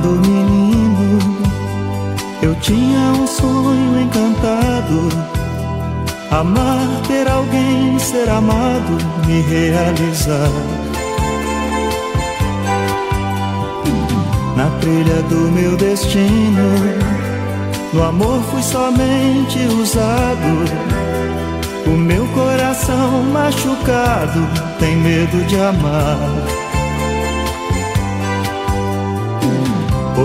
Quando menino, eu tinha um sonho encantado. Amar, ter alguém, ser amado, me realizar. Na trilha do meu destino, no amor fui somente usado. O meu coração machucado tem medo de amar.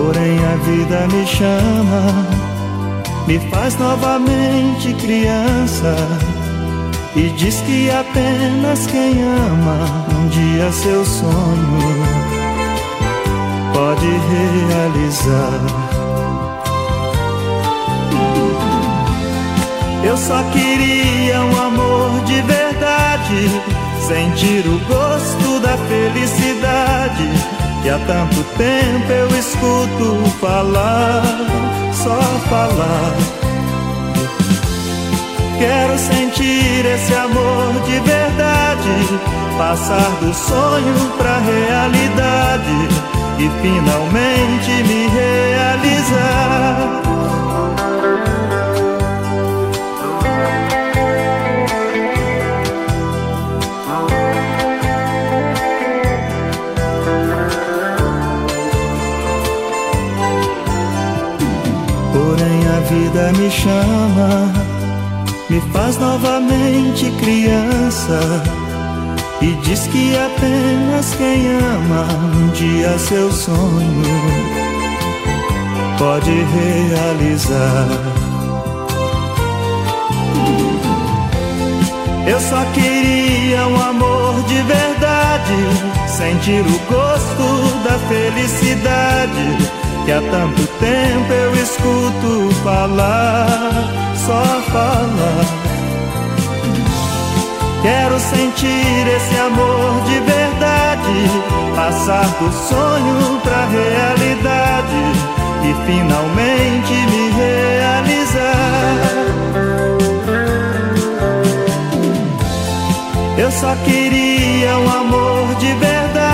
Porém a vida me chama, me faz novamente criança e diz que apenas quem ama um dia seu sonho pode realizar. Eu só queria um amor de verdade, sentir o gosto da felicidade que há tanto tempo eu escuto falar, só falar. Quero sentir esse amor de verdade, passar do sonho pra realidade e finalmente me realizar. Vida me chama, me faz novamente criança e diz que apenas quem ama um dia seu sonho pode realizar. Eu só queria um amor de verdade, sentir o gosto da felicidade que há tanto tempo eu escuto falar, só falar. Quero sentir esse amor de verdade, passar do sonho pra realidade e finalmente me realizar. Eu só queria um amor de verdade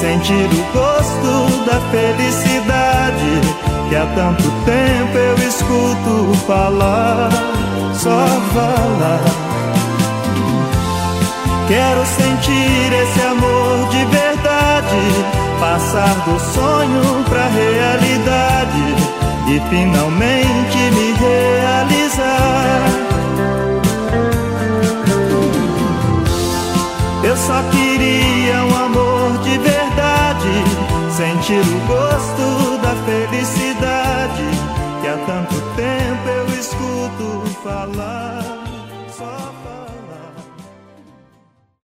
sentir o gosto da felicidade que há tanto tempo eu escuto falar, só falar. Quero sentir esse amor de verdade, passar do sonho pra realidade e finalmente me realizar sentir o gosto.